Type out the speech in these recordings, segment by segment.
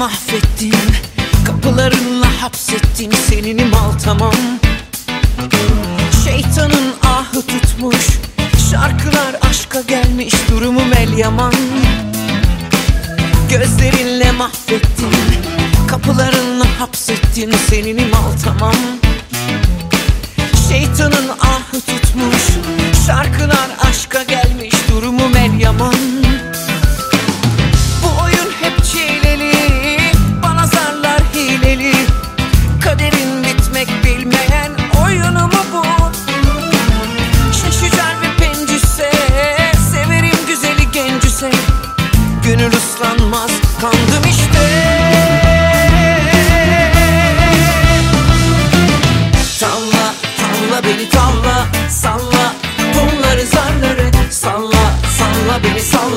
mahvettin Kapılarınla hapsettin seninim al tamam. Şeytanın ahı tutmuş Şarkılar aşka gelmiş durumum el yaman. Gözlerinle mahvettin Kapılarınla hapsettin seninim al tamam. Şeytanın ahı tutmuş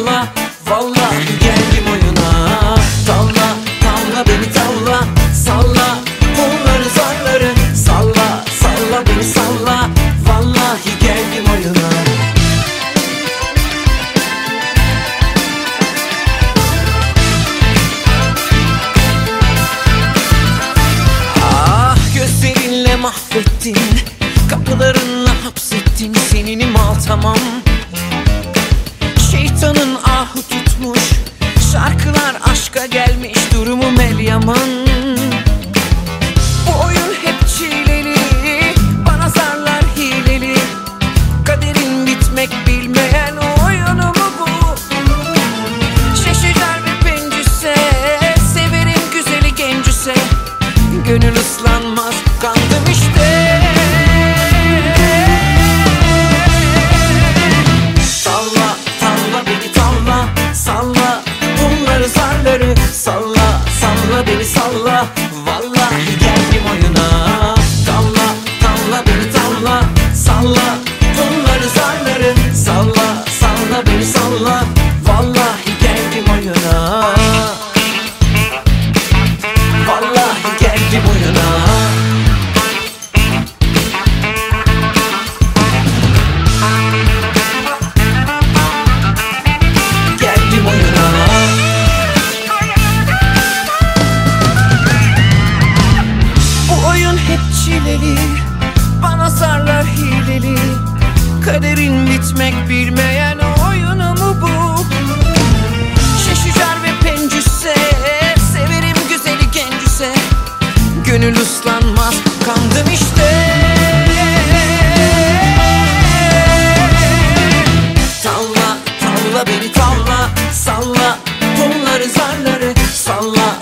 salla Vallahi geldim oyuna Tavla, tavla beni tavla Salla. Bunları zarları Salla, salla beni salla. Vallahi geldim oyuna. Ah gözlerinle mahvettin Kapılarınla hapsettin. Seninim al tamam Şeytanın ahı tutmuş. Şarkılar aşka gelmiş. Durumum el zarlar hileli Kaderin bitmek bilmeyen oyunu mu bu? Şaşıcar ve pencüse Severim güzeli gencüse. Gönül ıslanmaz kandım işte. Tavla tavla beni tavla Salla. Bunları zarları salla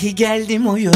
Vallahi geldim oyuna